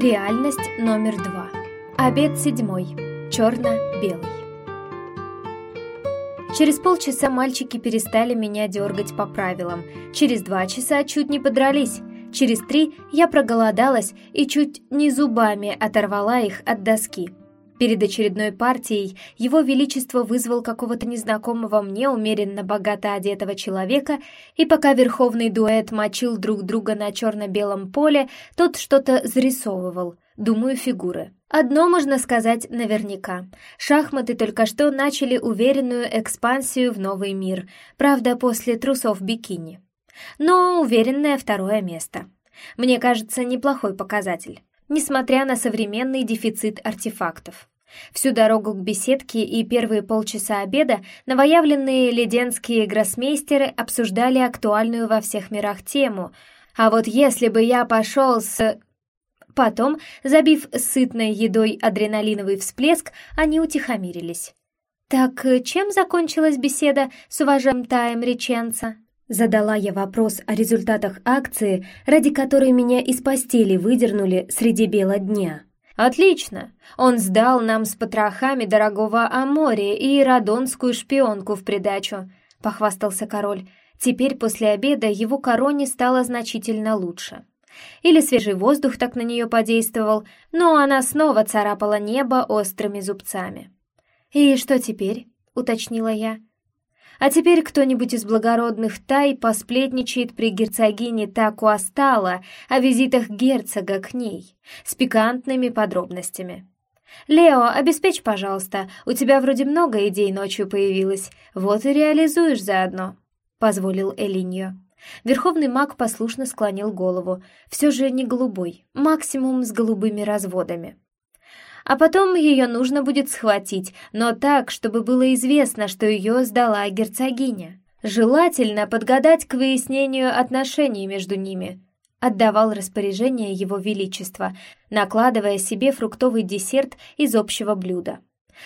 Реальность номер два. Обед седьмой. Черно-белый. Через полчаса мальчики перестали меня дергать по правилам. Через два часа чуть не подрались. Через три я проголодалась и чуть не зубами оторвала их от доски. Перед очередной партией его величество вызвал какого-то незнакомого мне умеренно богато одетого человека, и пока верховный дуэт мочил друг друга на черно-белом поле, тот что-то зарисовывал, думаю, фигуры. Одно можно сказать наверняка. Шахматы только что начали уверенную экспансию в новый мир, правда, после трусов бикини. Но уверенное второе место. Мне кажется, неплохой показатель несмотря на современный дефицит артефактов. Всю дорогу к беседке и первые полчаса обеда новоявленные леденские гроссмейстеры обсуждали актуальную во всех мирах тему. А вот если бы я пошел с... Потом, забив сытной едой адреналиновый всплеск, они утихомирились. «Так чем закончилась беседа с уважаемым Таем Реченца?» Задала я вопрос о результатах акции, ради которой меня из постели выдернули среди бела дня. «Отлично! Он сдал нам с потрохами дорогого Амори и радонскую шпионку в придачу», — похвастался король. Теперь после обеда его короне стало значительно лучше. Или свежий воздух так на нее подействовал, но она снова царапала небо острыми зубцами. «И что теперь?» — уточнила я. А теперь кто-нибудь из благородных тай посплетничает при герцогине Таку Астала о визитах герцога к ней с пикантными подробностями. «Лео, обеспечь, пожалуйста, у тебя вроде много идей ночью появилось, вот и реализуешь заодно», — позволил Элиньо. Верховный маг послушно склонил голову, все же не голубой, максимум с голубыми разводами а потом ее нужно будет схватить, но так, чтобы было известно, что ее сдала герцогиня. Желательно подгадать к выяснению отношений между ними. Отдавал распоряжение его величества, накладывая себе фруктовый десерт из общего блюда.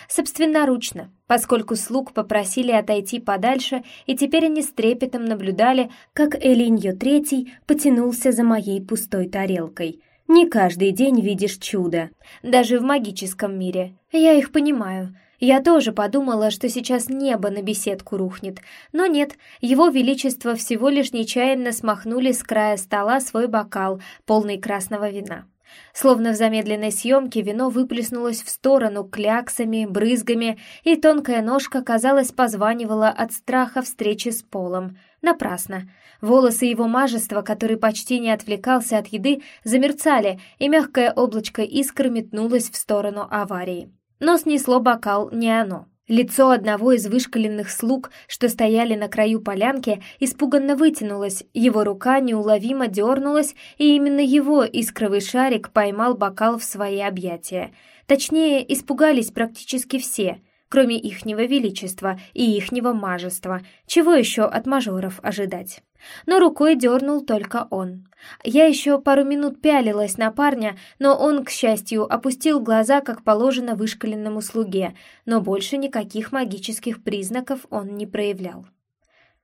Собственноручно, поскольку слуг попросили отойти подальше, и теперь они с трепетом наблюдали, как Элиньо Третий потянулся за моей пустой тарелкой — не каждый день видишь чудо, даже в магическом мире. Я их понимаю. Я тоже подумала, что сейчас небо на беседку рухнет, но нет, его величество всего лишь нечаянно смахнули с края стола свой бокал, полный красного вина. Словно в замедленной съемке вино выплеснулось в сторону кляксами, брызгами, и тонкая ножка, казалось, позванивала от страха встречи с полом. Напрасно. Волосы его мажества, который почти не отвлекался от еды, замерцали, и мягкое облачко искр метнулось в сторону аварии. Но снесло бокал не оно. Лицо одного из вышкаленных слуг, что стояли на краю полянки, испуганно вытянулось, его рука неуловимо дернулась, и именно его искровый шарик поймал бокал в свои объятия. Точнее, испугались практически все — кроме ихнего величества и ихнего мажества. Чего еще от мажоров ожидать? Но рукой дернул только он. Я еще пару минут пялилась на парня, но он, к счастью, опустил глаза, как положено вышкаленному слуге, но больше никаких магических признаков он не проявлял.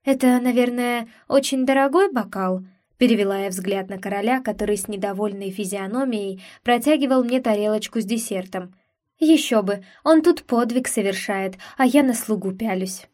«Это, наверное, очень дорогой бокал?» Перевела я взгляд на короля, который с недовольной физиономией протягивал мне тарелочку с десертом — «Еще бы, он тут подвиг совершает, а я на слугу пялюсь».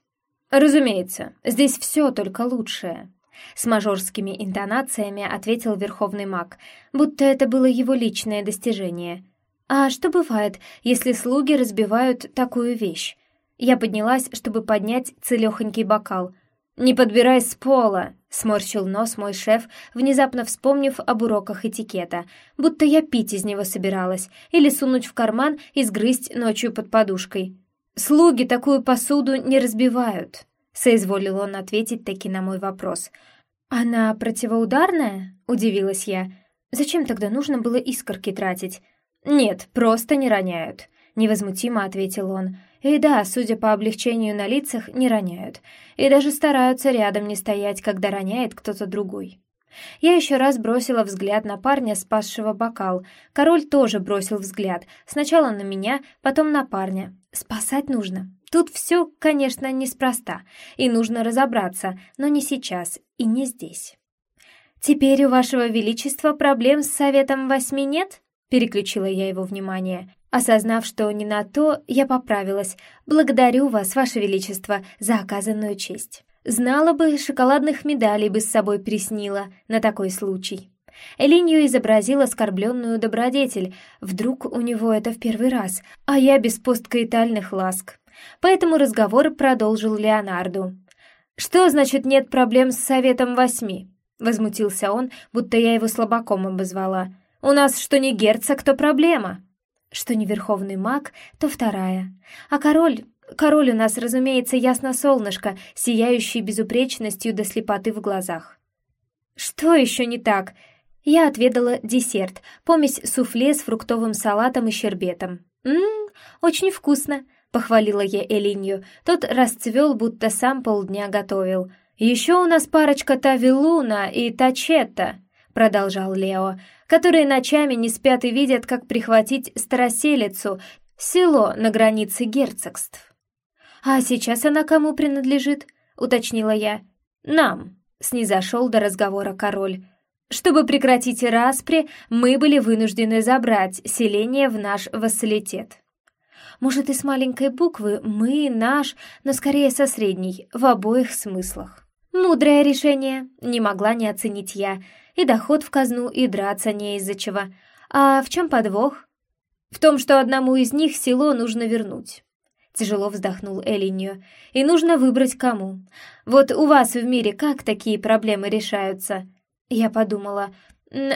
«Разумеется, здесь все только лучшее», — с мажорскими интонациями ответил верховный маг, будто это было его личное достижение. «А что бывает, если слуги разбивают такую вещь?» Я поднялась, чтобы поднять целехонький бокал — «Не подбирай с пола!» — сморщил нос мой шеф, внезапно вспомнив об уроках этикета, будто я пить из него собиралась или сунуть в карман и сгрызть ночью под подушкой. «Слуги такую посуду не разбивают», — соизволил он ответить таки на мой вопрос. «Она противоударная?» — удивилась я. «Зачем тогда нужно было искорки тратить?» «Нет, просто не роняют», — невозмутимо ответил он. И да, судя по облегчению на лицах, не роняют. И даже стараются рядом не стоять, когда роняет кто-то другой. Я еще раз бросила взгляд на парня, спасшего бокал. Король тоже бросил взгляд. Сначала на меня, потом на парня. Спасать нужно. Тут все, конечно, неспроста. И нужно разобраться, но не сейчас и не здесь. «Теперь у вашего величества проблем с советом восьми нет?» переключила я его внимание. Осознав, что не на то, я поправилась. «Благодарю вас, Ваше Величество, за оказанную честь. Знала бы, шоколадных медалей бы с собой приснила на такой случай». Элинью изобразил оскорбленную добродетель. Вдруг у него это в первый раз, а я без посткаитальных ласк. Поэтому разговор продолжил Леонарду. «Что значит нет проблем с Советом Восьми?» Возмутился он, будто я его слабаком обозвала. «У нас что не герцог, то проблема!» Что не верховный маг, то вторая. А король... Король у нас, разумеется, ясно солнышко, сияющий безупречностью до слепоты в глазах. «Что еще не так?» Я отведала десерт, помесь суфле с фруктовым салатом и щербетом. «Ммм, очень вкусно», — похвалила я Элинью. Тот расцвел, будто сам полдня готовил. «Еще у нас парочка Тавилуна и Тачетта», — продолжал Лео, «которые ночами не спят и видят, как прихватить староселицу, село на границе герцогств». «А сейчас она кому принадлежит?» — уточнила я. «Нам», — снизошел до разговора король. Чтобы прекратить распри, мы были вынуждены забрать селение в наш вассалитет. Может, и с маленькой буквы «мы», «наш», но скорее со средней, в обоих смыслах. Мудрое решение, не могла не оценить я. И доход в казну, и драться не из-за чего. А в чем подвох? В том, что одному из них село нужно вернуть. Тяжело вздохнул Элинью. И нужно выбрать кому. Вот у вас в мире как такие проблемы решаются? Я подумала,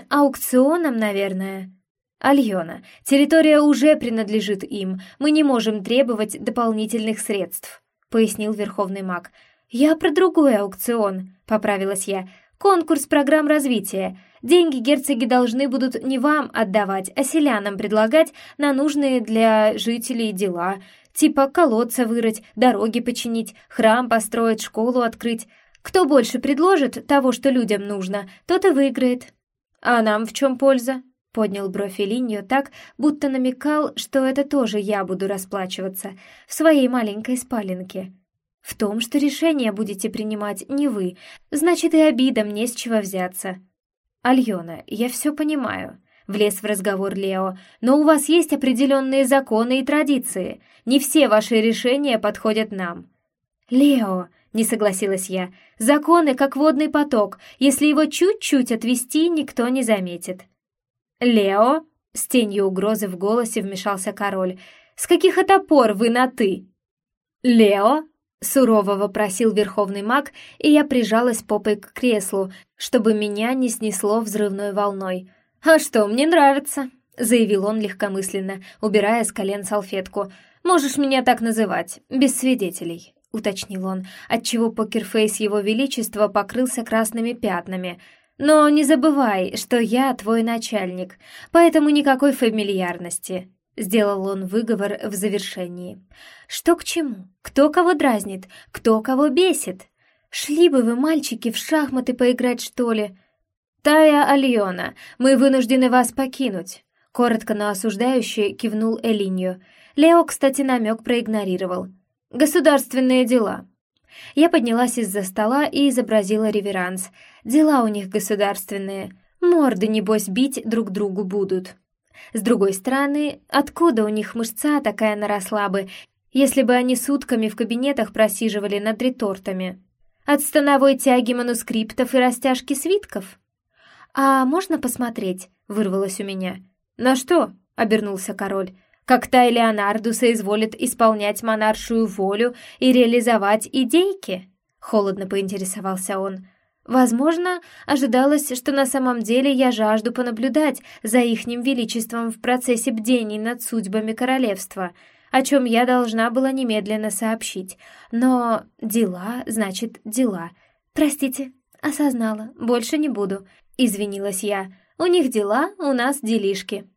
аукционом, наверное. Альона, территория уже принадлежит им, мы не можем требовать дополнительных средств, пояснил верховный маг. Я про другой аукцион, поправилась я. Конкурс программ развития. Деньги герцоги должны будут не вам отдавать, а селянам предлагать на нужные для жителей дела, типа колодца вырыть, дороги починить, храм построить, школу открыть. Кто больше предложит того, что людям нужно, тот и выиграет. А нам в чем польза? Поднял бровь Элиньо так, будто намекал, что это тоже я буду расплачиваться в своей маленькой спаленке. В том, что решение будете принимать не вы, значит и обидам не с чего взяться. Альона, я все понимаю. Влез в разговор Лео, но у вас есть определенные законы и традиции. Не все ваши решения подходят нам. Лео, не согласилась я. «Законы, как водный поток. Если его чуть-чуть отвести, никто не заметит». «Лео?» — с тенью угрозы в голосе вмешался король. «С каких это пор вы на «ты»?» «Лео?» — сурово вопросил верховный маг, и я прижалась попой к креслу, чтобы меня не снесло взрывной волной. «А что, мне нравится», — заявил он легкомысленно, убирая с колен салфетку. «Можешь меня так называть, без свидетелей». — уточнил он, отчего покерфейс его величества покрылся красными пятнами. «Но не забывай, что я твой начальник, поэтому никакой фамильярности», — сделал он выговор в завершении. «Что к чему? Кто кого дразнит? Кто кого бесит? Шли бы вы, мальчики, в шахматы поиграть, что ли?» «Тая Альона, мы вынуждены вас покинуть», — коротко, но осуждающе кивнул Элинью. Лео, кстати, намек проигнорировал. Государственные дела. Я поднялась из-за стола и изобразила реверанс. Дела у них государственные. Морды, небось, бить друг другу будут. С другой стороны, откуда у них мышца такая наросла бы, если бы они сутками в кабинетах просиживали над ретортами? От становой тяги манускриптов и растяжки свитков? «А можно посмотреть?» — вырвалось у меня. «На что?» — обернулся король как та Леонарду соизволит исполнять монаршую волю и реализовать идейки?» Холодно поинтересовался он. «Возможно, ожидалось, что на самом деле я жажду понаблюдать за ихним величеством в процессе бдений над судьбами королевства, о чем я должна была немедленно сообщить. Но дела, значит, дела. Простите, осознала, больше не буду. Извинилась я. У них дела, у нас делишки».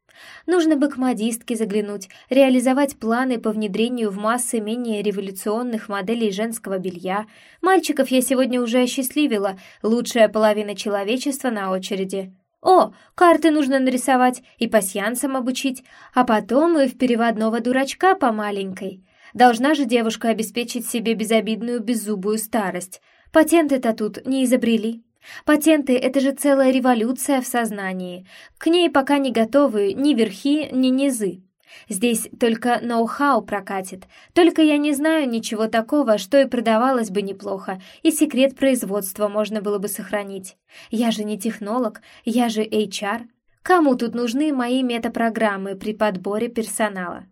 Нужно бы к модистке заглянуть, реализовать планы по внедрению в массы менее революционных моделей женского белья. Мальчиков я сегодня уже осчастливила, лучшая половина человечества на очереди. О, карты нужно нарисовать и пасьянсам обучить, а потом и в переводного дурачка по маленькой. Должна же девушка обеспечить себе безобидную беззубую старость. Патенты-то тут не изобрели. Патенты — это же целая революция в сознании. К ней пока не готовы ни верхи, ни низы. Здесь только ноу-хау прокатит. Только я не знаю ничего такого, что и продавалось бы неплохо, и секрет производства можно было бы сохранить. Я же не технолог, я же HR. Кому тут нужны мои метапрограммы при подборе персонала?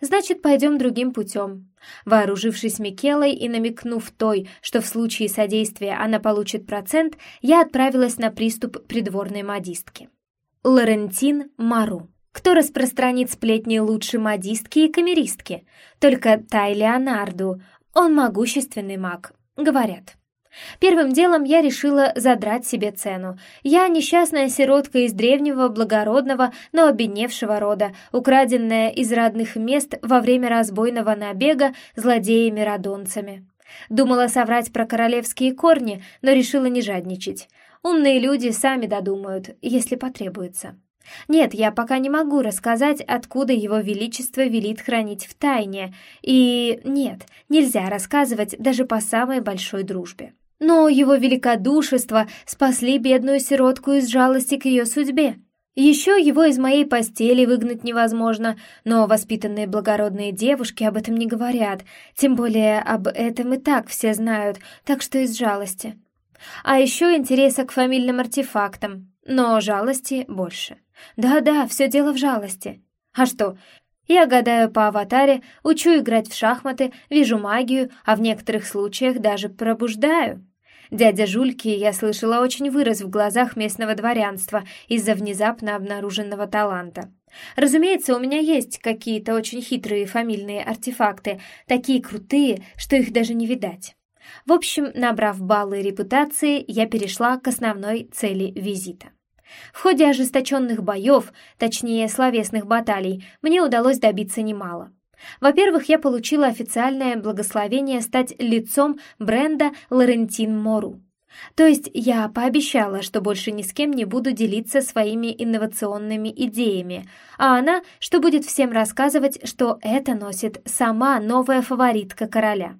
Значит, пойдем другим путем. Вооружившись Микелой и намекнув той, что в случае содействия она получит процент, я отправилась на приступ придворной модистки. Лорентин Мару. Кто распространит сплетни лучше модистки и камеристки? Только Тай Леонарду. Он могущественный маг, говорят. Первым делом я решила задрать себе цену. Я несчастная сиротка из древнего, благородного, но обедневшего рода, украденная из родных мест во время разбойного набега злодеями-радонцами. Думала соврать про королевские корни, но решила не жадничать. Умные люди сами додумают, если потребуется. Нет, я пока не могу рассказать, откуда его величество велит хранить в тайне. И нет, нельзя рассказывать даже по самой большой дружбе. Но его великодушество спасли бедную сиротку из жалости к ее судьбе. Еще его из моей постели выгнать невозможно, но воспитанные благородные девушки об этом не говорят, тем более об этом и так все знают, так что из жалости. А еще интереса к фамильным артефактам, но жалости больше. Да-да, все дело в жалости. А что, я гадаю по аватаре, учу играть в шахматы, вижу магию, а в некоторых случаях даже пробуждаю. Дядя Жульки, я слышала, очень вырос в глазах местного дворянства из-за внезапно обнаруженного таланта. Разумеется, у меня есть какие-то очень хитрые фамильные артефакты, такие крутые, что их даже не видать. В общем, набрав баллы репутации, я перешла к основной цели визита. В ходе ожесточенных боев, точнее словесных баталий, мне удалось добиться немало. Во-первых, я получила официальное благословение стать лицом бренда Лорентин Мору. То есть я пообещала, что больше ни с кем не буду делиться своими инновационными идеями, а она, что будет всем рассказывать, что это носит сама новая фаворитка короля.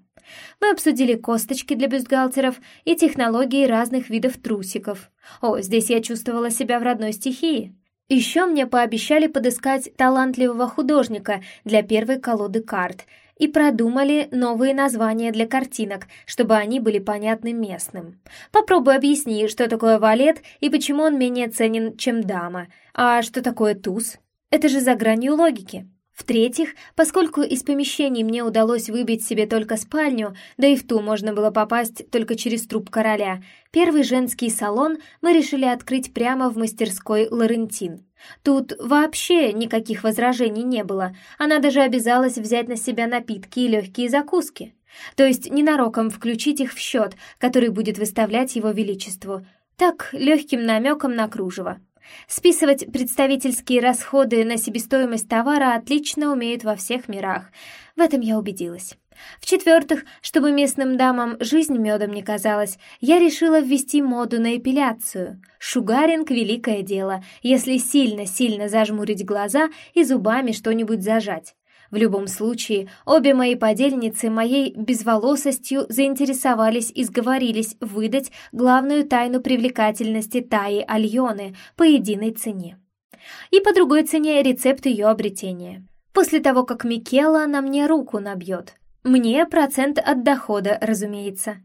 Мы обсудили косточки для бюстгальтеров и технологии разных видов трусиков. О, здесь я чувствовала себя в родной стихии. Еще мне пообещали подыскать талантливого художника для первой колоды карт и продумали новые названия для картинок, чтобы они были понятны местным. Попробуй объясни, что такое валет и почему он менее ценен, чем дама. А что такое туз? Это же за гранью логики. В-третьих, поскольку из помещений мне удалось выбить себе только спальню, да и в ту можно было попасть только через труп короля, первый женский салон мы решили открыть прямо в мастерской Лорентин. Тут вообще никаких возражений не было, она даже обязалась взять на себя напитки и легкие закуски. То есть ненароком включить их в счет, который будет выставлять его величеству. Так, легким намеком на кружево. Списывать представительские расходы на себестоимость товара отлично умеют во всех мирах. В этом я убедилась. В-четвертых, чтобы местным дамам жизнь медом не казалась, я решила ввести моду на эпиляцию. Шугаринг — великое дело, если сильно-сильно зажмурить глаза и зубами что-нибудь зажать. В любом случае, обе мои подельницы моей безволосостью заинтересовались и сговорились выдать главную тайну привлекательности Таи Альоны по единой цене. И по другой цене рецепт ее обретения. После того, как Микела на мне руку набьет. Мне процент от дохода, разумеется.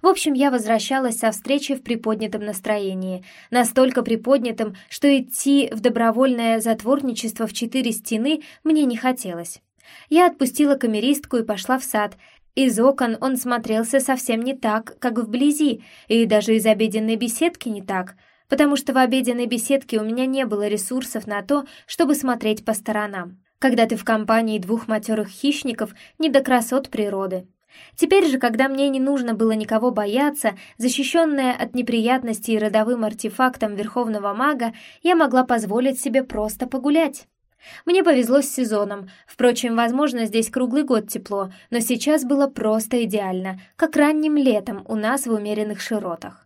В общем, я возвращалась со встречи в приподнятом настроении, настолько приподнятом, что идти в добровольное затворничество в четыре стены мне не хотелось. Я отпустила камеристку и пошла в сад. Из окон он смотрелся совсем не так, как вблизи, и даже из обеденной беседки не так, потому что в обеденной беседке у меня не было ресурсов на то, чтобы смотреть по сторонам. Когда ты в компании двух матерых хищников, не до красот природы. Теперь же, когда мне не нужно было никого бояться, защищенная от неприятностей родовым артефактом Верховного Мага, я могла позволить себе просто погулять. Мне повезло с сезоном. Впрочем, возможно, здесь круглый год тепло, но сейчас было просто идеально, как ранним летом у нас в умеренных широтах.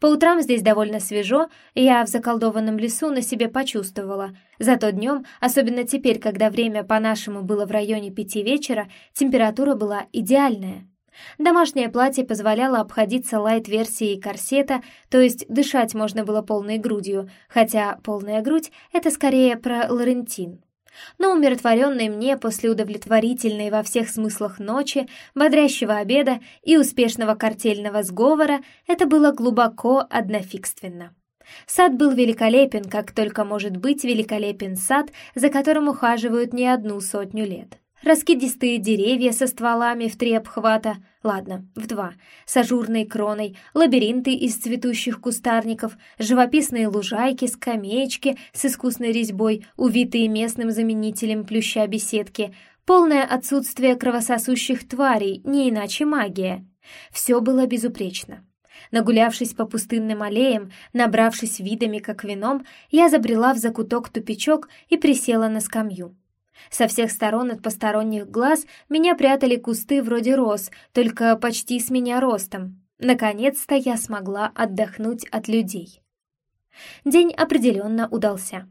По утрам здесь довольно свежо, и я в заколдованном лесу на себе почувствовала. Зато днем, особенно теперь, когда время по-нашему было в районе пяти вечера, температура была идеальная. Домашнее платье позволяло обходиться лайт-версией корсета, то есть дышать можно было полной грудью, хотя полная грудь — это скорее про Лорентин. Но умиротворенной мне после удовлетворительной во всех смыслах ночи, бодрящего обеда и успешного картельного сговора это было глубоко однофигственно. Сад был великолепен, как только может быть великолепен сад, за которым ухаживают не одну сотню лет. Раскидистые деревья со стволами в три обхвата, ладно, в два, с ажурной кроной, лабиринты из цветущих кустарников, живописные лужайки, скамеечки с искусной резьбой, увитые местным заменителем плюща беседки, полное отсутствие кровососущих тварей, не иначе магия. Все было безупречно. Нагулявшись по пустынным аллеям, набравшись видами как вином, я забрела в закуток-тупичок и присела на скамью. Со всех сторон от посторонних глаз меня прятали кусты вроде роз, только почти с меня ростом. Наконец-то я смогла отдохнуть от людей. День определенно удался.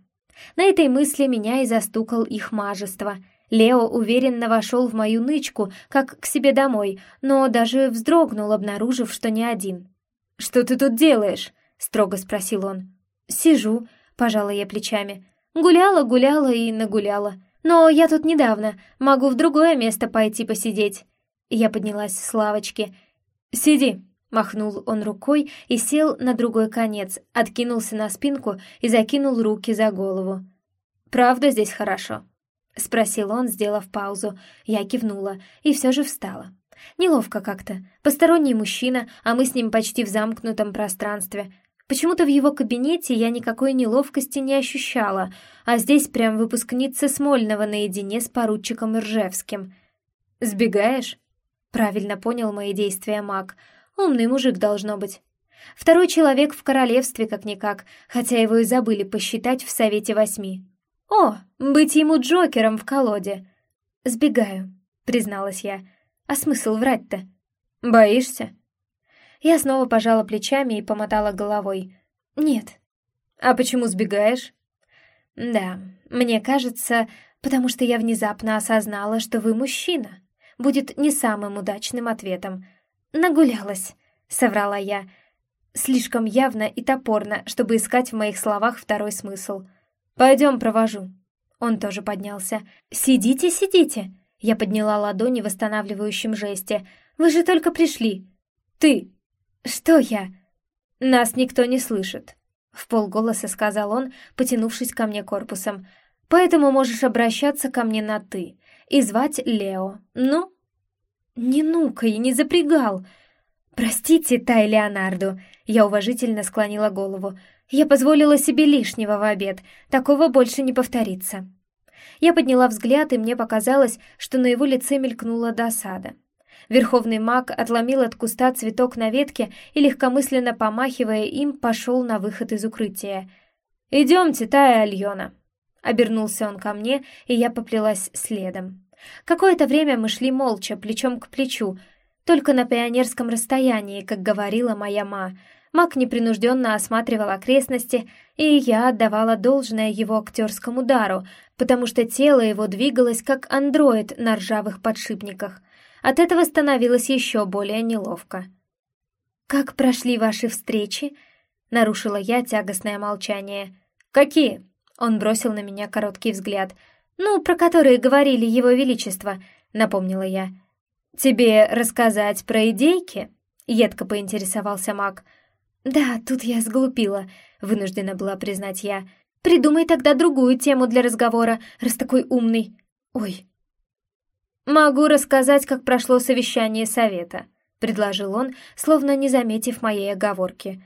На этой мысли меня и застукал их мажество. Лео уверенно вошел в мою нычку, как к себе домой, но даже вздрогнул, обнаружив, что не один. «Что ты тут делаешь?» — строго спросил он. «Сижу», — пожала я плечами. «Гуляла, гуляла и нагуляла. Но я тут недавно, могу в другое место пойти посидеть». Я поднялась с лавочки. «Сиди», — махнул он рукой и сел на другой конец, откинулся на спинку и закинул руки за голову. «Правда здесь хорошо?» — спросил он, сделав паузу. Я кивнула и все же встала. Неловко как-то. Посторонний мужчина, а мы с ним почти в замкнутом пространстве. Почему-то в его кабинете я никакой неловкости не ощущала, а здесь прям выпускница Смольного наедине с поручиком Ржевским. «Сбегаешь?» Правильно понял мои действия маг. Умный мужик должно быть. Второй человек в королевстве как-никак, хотя его и забыли посчитать в Совете Восьми. «О, быть ему Джокером в колоде!» «Сбегаю», — призналась я. А смысл врать-то? Боишься? Я снова пожала плечами и помотала головой. Нет. А почему сбегаешь? Да, мне кажется, потому что я внезапно осознала, что вы мужчина. Будет не самым удачным ответом. Нагулялась, соврала я. Слишком явно и топорно, чтобы искать в моих словах второй смысл. Пойдем, провожу. Он тоже поднялся. «Сидите, сидите!» Я подняла ладони в восстанавливающем жесте. «Вы же только пришли!» «Ты!» «Что я?» «Нас никто не слышит», — в полголоса сказал он, потянувшись ко мне корпусом. «Поэтому можешь обращаться ко мне на «ты» и звать Лео. Ну?» «Не ну-ка и не запрягал!» «Простите, Тай Леонарду», — я уважительно склонила голову. «Я позволила себе лишнего в обед. Такого больше не повторится». Я подняла взгляд, и мне показалось, что на его лице мелькнула досада. Верховный маг отломил от куста цветок на ветке и, легкомысленно помахивая им, пошел на выход из укрытия. «Идемте, Тая Альона!» Обернулся он ко мне, и я поплелась следом. Какое-то время мы шли молча, плечом к плечу, только на пионерском расстоянии, как говорила моя ма. Маг непринужденно осматривал окрестности, и я отдавала должное его актерскому дару, потому что тело его двигалось как андроид на ржавых подшипниках. От этого становилось еще более неловко. «Как прошли ваши встречи?» — нарушила я тягостное молчание. «Какие?» — он бросил на меня короткий взгляд. «Ну, про которые говорили его величество», — напомнила я. «Тебе рассказать про идейки?» — едко поинтересовался маг. «Да, тут я сглупила», — вынуждена была признать я. Придумай тогда другую тему для разговора, раз такой умный. Ой. Могу рассказать, как прошло совещание совета, предложил он, словно не заметив моей оговорки.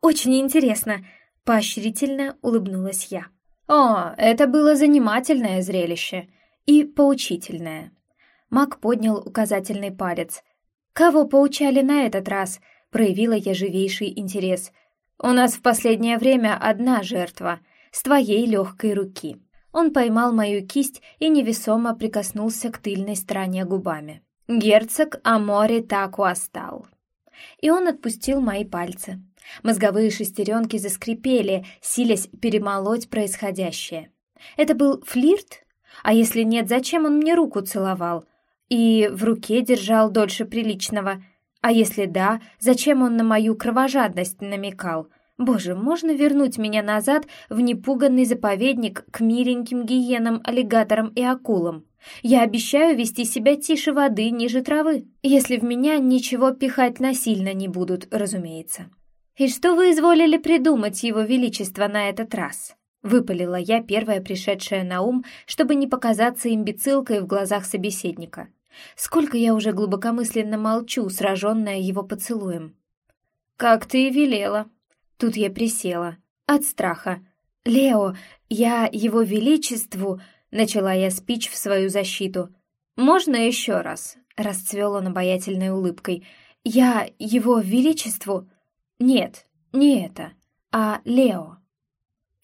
Очень интересно, поощрительно улыбнулась я. О, это было занимательное зрелище и поучительное. Мак поднял указательный палец. Кого поучали на этот раз? Проявила я живейший интерес. У нас в последнее время одна жертва — с твоей легкой руки». Он поймал мою кисть и невесомо прикоснулся к тыльной стороне губами. «Герцог Амори так остал». И он отпустил мои пальцы. Мозговые шестеренки заскрипели, силясь перемолоть происходящее. Это был флирт? А если нет, зачем он мне руку целовал? И в руке держал дольше приличного. А если да, зачем он на мою кровожадность намекал? Боже, можно вернуть меня назад в непуганный заповедник к миленьким гиенам, аллигаторам и акулам? Я обещаю вести себя тише воды, ниже травы, если в меня ничего пихать насильно не будут, разумеется. И что вы изволили придумать, его величество, на этот раз? Выпалила я, первая пришедшая на ум, чтобы не показаться имбецилкой в глазах собеседника. Сколько я уже глубокомысленно молчу, сраженная его поцелуем. «Как ты и велела», Тут я присела. От страха. «Лео, я его величеству...» Начала я спич в свою защиту. «Можно еще раз?» Расцвел он обаятельной улыбкой. «Я его величеству...» «Нет, не это, а Лео».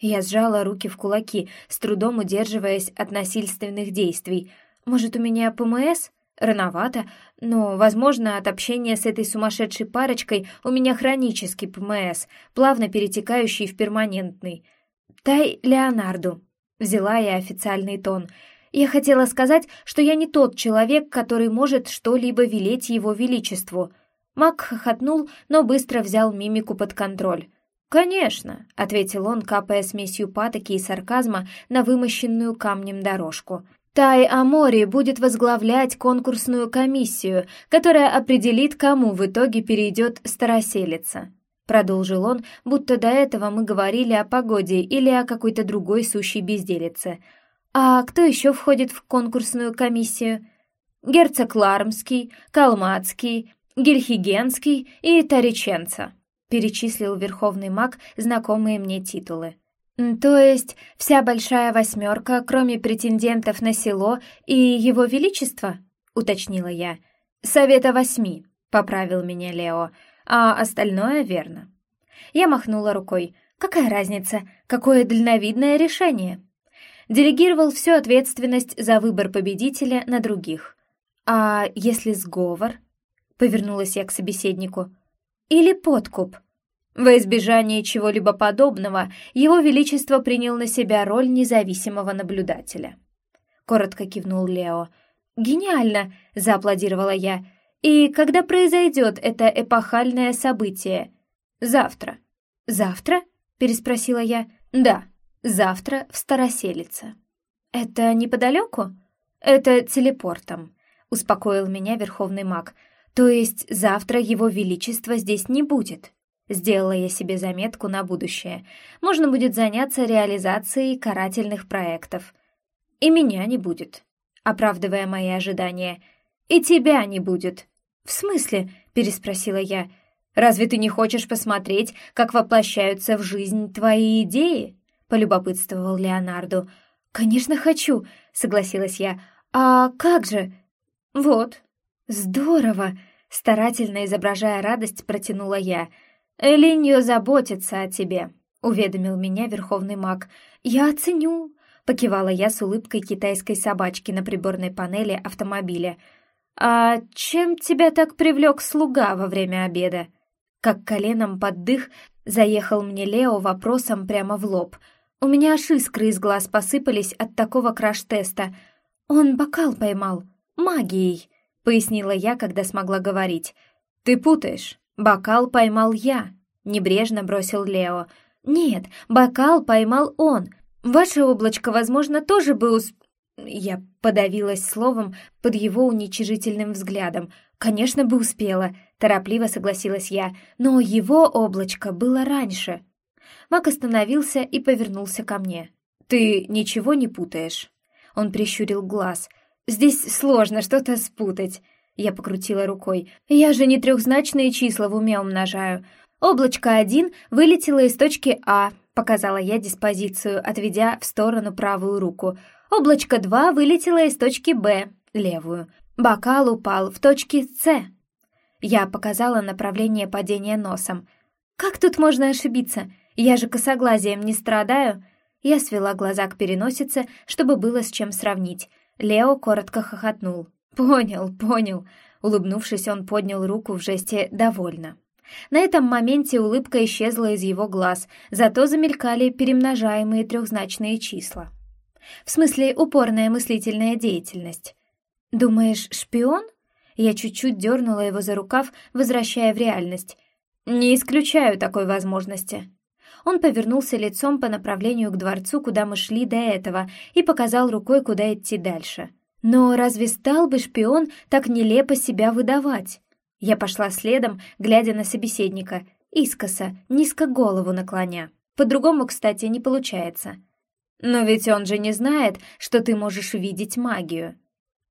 Я сжала руки в кулаки, с трудом удерживаясь от насильственных действий. «Может, у меня ПМС?» Рановато, но, возможно, от общения с этой сумасшедшей парочкой у меня хронический ПМС, плавно перетекающий в перманентный. «Тай Леонарду», — взяла я официальный тон. «Я хотела сказать, что я не тот человек, который может что-либо велеть его величеству». Мак хохотнул, но быстро взял мимику под контроль. «Конечно», — ответил он, капая смесью патоки и сарказма на вымощенную камнем дорожку. Тай Амори будет возглавлять конкурсную комиссию, которая определит, кому в итоге перейдет староселица. Продолжил он, будто до этого мы говорили о погоде или о какой-то другой сущей безделице. А кто еще входит в конкурсную комиссию? Герцог Лармский, Калмацкий, Гельхигенский и Тариченца. Перечислил верховный маг знакомые мне титулы. «То есть вся большая восьмерка, кроме претендентов на село и его величество?» — уточнила я. «Совета восьми», — поправил меня Лео, «а остальное верно». Я махнула рукой. «Какая разница? Какое дальновидное решение?» Делегировал всю ответственность за выбор победителя на других. «А если сговор?» — повернулась я к собеседнику. «Или подкуп?» Во избежание чего-либо подобного, его величество принял на себя роль независимого наблюдателя. Коротко кивнул Лео. «Гениально!» — зааплодировала я. «И когда произойдет это эпохальное событие?» «Завтра». «Завтра?» — переспросила я. «Да, завтра в Староселице». «Это неподалеку?» «Это телепортом», — успокоил меня Верховный маг. «То есть завтра его величество здесь не будет?» Сделала я себе заметку на будущее. Можно будет заняться реализацией карательных проектов. И меня не будет, оправдывая мои ожидания. И тебя не будет. В смысле? переспросила я. Разве ты не хочешь посмотреть, как воплощаются в жизнь твои идеи? полюбопытствовал Леонарду. Конечно, хочу, согласилась я. А как же? Вот. Здорово, старательно изображая радость, протянула я. «Элиньо заботится о тебе», — уведомил меня верховный маг. «Я оценю», — покивала я с улыбкой китайской собачки на приборной панели автомобиля. «А чем тебя так привлек слуга во время обеда?» Как коленом под дых заехал мне Лео вопросом прямо в лоб. У меня аж искры из глаз посыпались от такого краш-теста. «Он бокал поймал. Магией», — пояснила я, когда смогла говорить. «Ты путаешь. «Бокал поймал я», — небрежно бросил Лео. «Нет, бокал поймал он. Ваше облачко, возможно, тоже бы усп...» Я подавилась словом под его уничижительным взглядом. «Конечно бы успела», — торопливо согласилась я, «но его облачко было раньше». Мак остановился и повернулся ко мне. «Ты ничего не путаешь?» Он прищурил глаз. «Здесь сложно что-то спутать». Я покрутила рукой. «Я же не трехзначные числа в уме умножаю. Облачко один вылетело из точки А», — показала я диспозицию, отведя в сторону правую руку. «Облачко два вылетело из точки Б», левую. «Бокал упал в точке С». Я показала направление падения носом. «Как тут можно ошибиться? Я же косоглазием не страдаю». Я свела глаза к переносице, чтобы было с чем сравнить. Лео коротко хохотнул. «Понял, понял», — улыбнувшись, он поднял руку в жесте «довольно». На этом моменте улыбка исчезла из его глаз, зато замелькали перемножаемые трехзначные числа. В смысле, упорная мыслительная деятельность. «Думаешь, шпион?» Я чуть-чуть дернула его за рукав, возвращая в реальность. «Не исключаю такой возможности». Он повернулся лицом по направлению к дворцу, куда мы шли до этого, и показал рукой, куда идти дальше. Но разве стал бы шпион так нелепо себя выдавать? Я пошла следом, глядя на собеседника, искоса, низко голову наклоня. По-другому, кстати, не получается. Но ведь он же не знает, что ты можешь видеть магию.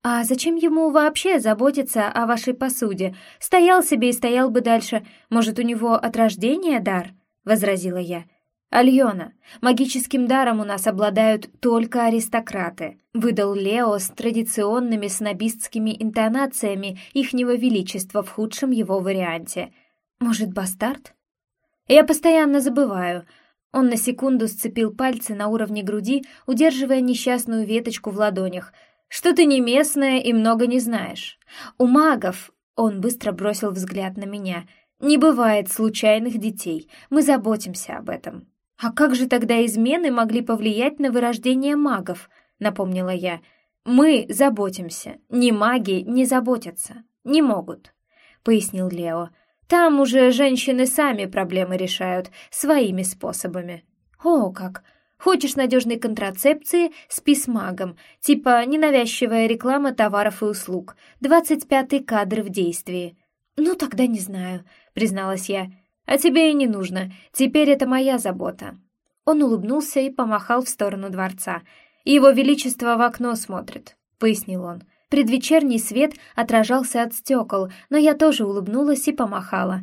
А зачем ему вообще заботиться о вашей посуде? Стоял себе и стоял бы дальше. Может, у него от рождения дар? Возразила я. «Альона, магическим даром у нас обладают только аристократы», выдал Лео с традиционными снобистскими интонациями ихнего величества в худшем его варианте. «Может, бастард?» «Я постоянно забываю», он на секунду сцепил пальцы на уровне груди, удерживая несчастную веточку в ладонях. «Что ты не местная и много не знаешь. У магов...» Он быстро бросил взгляд на меня. «Не бывает случайных детей. Мы заботимся об этом». «А как же тогда измены могли повлиять на вырождение магов?» — напомнила я. «Мы заботимся. Не маги не заботятся. Не могут», — пояснил Лео. Там уже женщины сами проблемы решают своими способами. О, как! Хочешь надежной контрацепции? Спи с магом. Типа ненавязчивая реклама товаров и услуг. Двадцать пятый кадр в действии. Ну, тогда не знаю, призналась я. А тебе и не нужно. Теперь это моя забота. Он улыбнулся и помахал в сторону дворца. Его Величество в окно смотрит, пояснил он. Предвечерний свет отражался от стекол, но я тоже улыбнулась и помахала.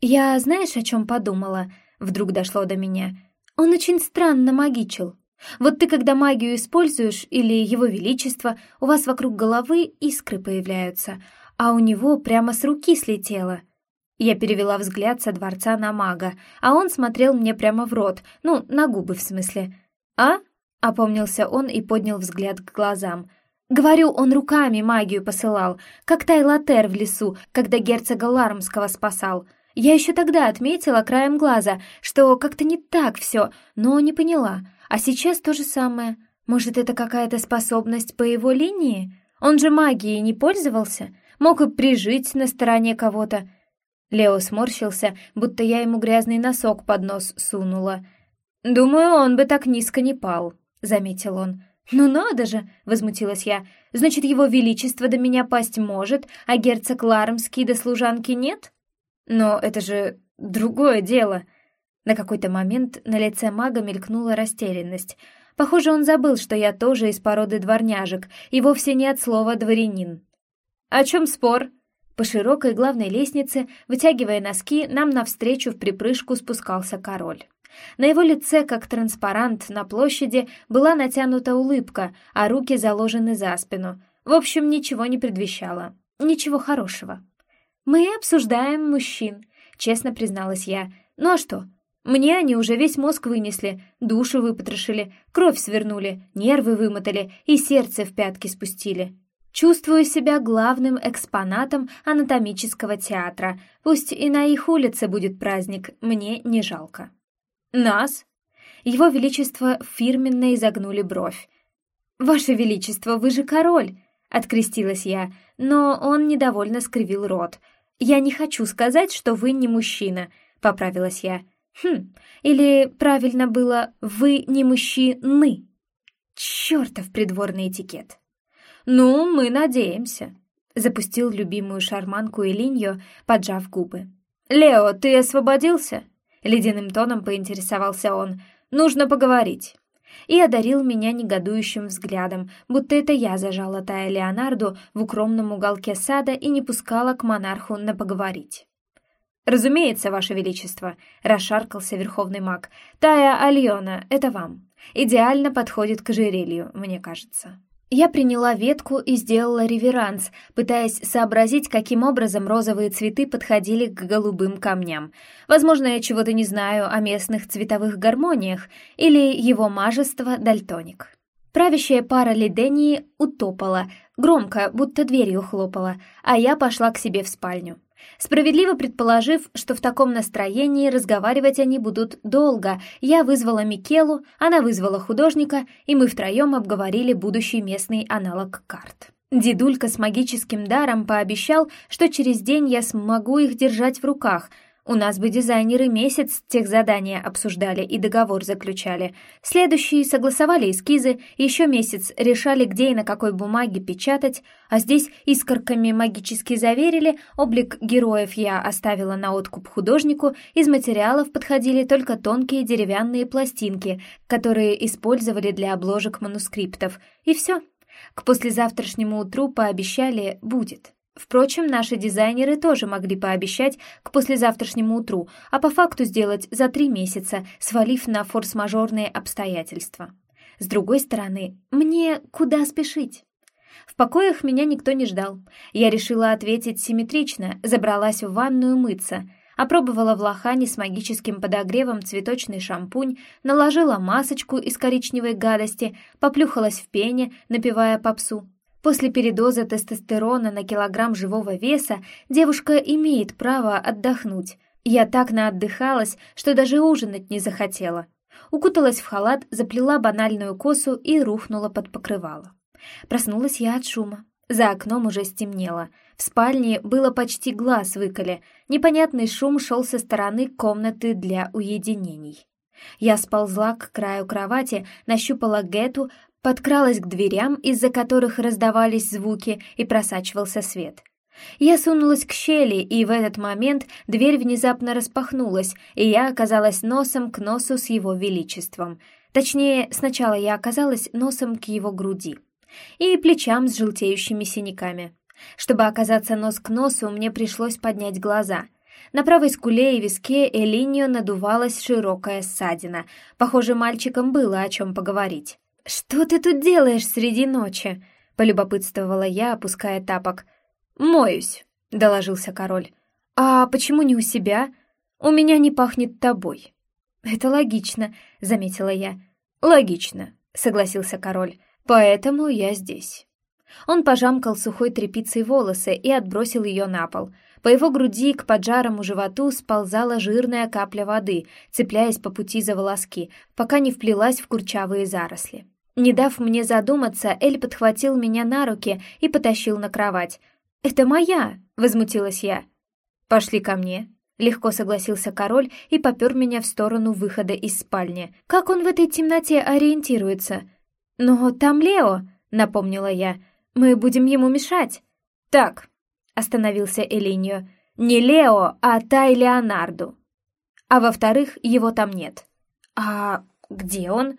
«Я знаешь, о чем подумала?» Вдруг дошло до меня. «Он очень странно магичил. Вот ты, когда магию используешь, или его величество, у вас вокруг головы искры появляются, а у него прямо с руки слетело». Я перевела взгляд со дворца на мага, а он смотрел мне прямо в рот, ну, на губы в смысле. «А?» — опомнился он и поднял взгляд к глазам. Говорю, он руками магию посылал, как Тайлатер в лесу, когда герцога Лармского спасал. Я еще тогда отметила краем глаза, что как-то не так все, но не поняла. А сейчас то же самое. Может, это какая-то способность по его линии? Он же магией не пользовался? Мог и прижить на стороне кого-то. Лео сморщился, будто я ему грязный носок под нос сунула. «Думаю, он бы так низко не пал», — заметил он. «Ну надо же!» — возмутилась я. «Значит, его величество до меня пасть может, а герцог Лармский до служанки нет? Но это же другое дело!» На какой-то момент на лице мага мелькнула растерянность. Похоже, он забыл, что я тоже из породы дворняжек, и вовсе не от слова «дворянин». «О чем спор?» По широкой главной лестнице, вытягивая носки, нам навстречу в припрыжку спускался король. На его лице, как транспарант на площади, была натянута улыбка, а руки заложены за спину. В общем, ничего не предвещало. Ничего хорошего. «Мы обсуждаем мужчин», — честно призналась я. «Ну а что? Мне они уже весь мозг вынесли, душу выпотрошили, кровь свернули, нервы вымотали и сердце в пятки спустили. Чувствую себя главным экспонатом анатомического театра. Пусть и на их улице будет праздник, мне не жалко». «Нас?» Его Величество фирменно изогнули бровь. «Ваше Величество, вы же король!» — открестилась я, но он недовольно скривил рот. «Я не хочу сказать, что вы не мужчина», — поправилась я. «Хм, или правильно было «вы не мужчины». Чёртов придворный этикет. «Ну, мы надеемся», — запустил любимую шарманку Элиньо, поджав губы. «Лео, ты освободился?» Ледяным тоном поинтересовался он. «Нужно поговорить». И одарил меня негодующим взглядом, будто это я зажала Тая Леонарду в укромном уголке сада и не пускала к монарху на поговорить. «Разумеется, Ваше Величество», — расшаркался верховный маг. «Тая Альона, это вам. Идеально подходит к ожерелью, мне кажется». Я приняла ветку и сделала реверанс, пытаясь сообразить, каким образом розовые цветы подходили к голубым камням. Возможно, я чего-то не знаю о местных цветовых гармониях или его мажество дальтоник. Правящая пара Лидении утопала, громко, будто дверью хлопала, а я пошла к себе в спальню справедливо предположив, что в таком настроении разговаривать они будут долго, я вызвала Микелу, она вызвала художника, и мы втроем обговорили будущий местный аналог карт. Дедулька с магическим даром пообещал, что через день я смогу их держать в руках — у нас бы дизайнеры месяц тех задания обсуждали и договор заключали. Следующие согласовали эскизы, еще месяц решали, где и на какой бумаге печатать, а здесь искорками магически заверили, облик героев я оставила на откуп художнику, из материалов подходили только тонкие деревянные пластинки, которые использовали для обложек манускриптов. И все. К послезавтрашнему утру пообещали «будет». Впрочем, наши дизайнеры тоже могли пообещать к послезавтрашнему утру, а по факту сделать за три месяца, свалив на форс-мажорные обстоятельства. С другой стороны, мне куда спешить? В покоях меня никто не ждал. Я решила ответить симметрично, забралась в ванную мыться, опробовала в лохане с магическим подогревом цветочный шампунь, наложила масочку из коричневой гадости, поплюхалась в пене, напивая попсу. После передоза тестостерона на килограмм живого веса девушка имеет право отдохнуть. Я так наотдыхалась, что даже ужинать не захотела. Укуталась в халат, заплела банальную косу и рухнула под покрывало. Проснулась я от шума. За окном уже стемнело. В спальне было почти глаз выколи. Непонятный шум шел со стороны комнаты для уединений. Я сползла к краю кровати, нащупала Гету, подкралась к дверям, из-за которых раздавались звуки и просачивался свет. Я сунулась к щели, и в этот момент дверь внезапно распахнулась, и я оказалась носом к носу с его величеством. Точнее, сначала я оказалась носом к его груди и плечам с желтеющими синяками. Чтобы оказаться нос к носу, мне пришлось поднять глаза. На правой скуле и виске Элиньо надувалась широкая ссадина. Похоже, мальчикам было о чем поговорить. «Что ты тут делаешь среди ночи?» — полюбопытствовала я, опуская тапок. «Моюсь», — доложился король. «А почему не у себя? У меня не пахнет тобой». «Это логично», — заметила я. «Логично», — согласился король. «Поэтому я здесь». Он пожамкал сухой тряпицей волосы и отбросил ее на пол. По его груди к поджарому животу сползала жирная капля воды, цепляясь по пути за волоски, пока не вплелась в курчавые заросли. Не дав мне задуматься, Эль подхватил меня на руки и потащил на кровать. «Это моя!» — возмутилась я. «Пошли ко мне», — легко согласился король и попер меня в сторону выхода из спальни. «Как он в этой темноте ориентируется?» «Но там Лео», — напомнила я. «Мы будем ему мешать». «Так», — остановился Элиньо, — «не Лео, а Тай Леонарду. А во-вторых, его там нет». «А где он?»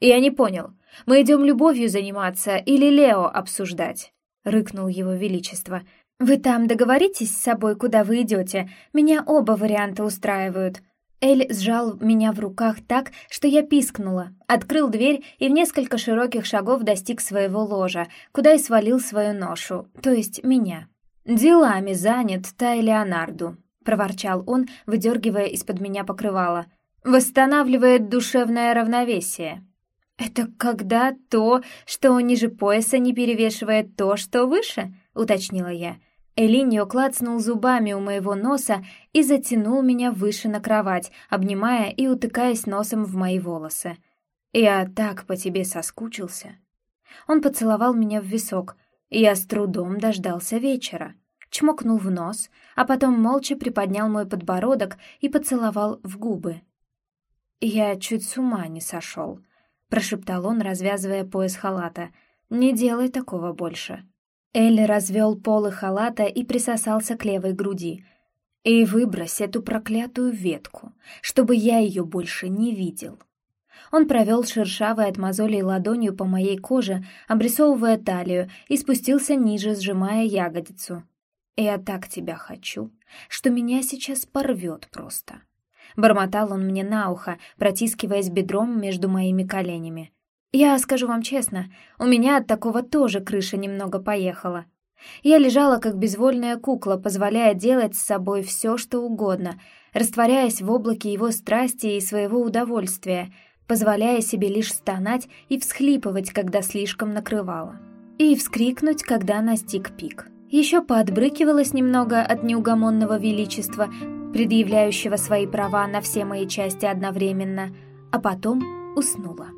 «Я не понял. Мы идем любовью заниматься или Лео обсуждать?» — рыкнул его величество. «Вы там договоритесь с собой, куда вы идете? Меня оба варианта устраивают». Эль сжал меня в руках так, что я пискнула, открыл дверь и в несколько широких шагов достиг своего ложа, куда и свалил свою ношу, то есть меня. «Делами занят Тай Леонарду», — проворчал он, выдергивая из-под меня покрывало. «Восстанавливает душевное равновесие». «Это когда то, что ниже пояса не перевешивает то, что выше?» — уточнила я. Элиньо клацнул зубами у моего носа и затянул меня выше на кровать, обнимая и утыкаясь носом в мои волосы. «Я так по тебе соскучился». Он поцеловал меня в висок, я с трудом дождался вечера. Чмокнул в нос, а потом молча приподнял мой подбородок и поцеловал в губы. Я чуть с ума не сошел. — прошептал он, развязывая пояс халата. «Не делай такого больше». Элли развел полы халата и присосался к левой груди. «И выбрось эту проклятую ветку, чтобы я ее больше не видел». Он провел шершавой от мозолей ладонью по моей коже, обрисовывая талию, и спустился ниже, сжимая ягодицу. «Я так тебя хочу, что меня сейчас порвет просто». Бормотал он мне на ухо, протискиваясь бедром между моими коленями. Я скажу вам честно, у меня от такого тоже крыша немного поехала. Я лежала как безвольная кукла, позволяя делать с собой все, что угодно, растворяясь в облаке его страсти и своего удовольствия, позволяя себе лишь стонать и всхлипывать, когда слишком накрывала. И вскрикнуть, когда настиг пик. Еще поотбрыкивалась немного от неугомонного величества, предъявляющего свои права на все мои части одновременно, а потом уснула.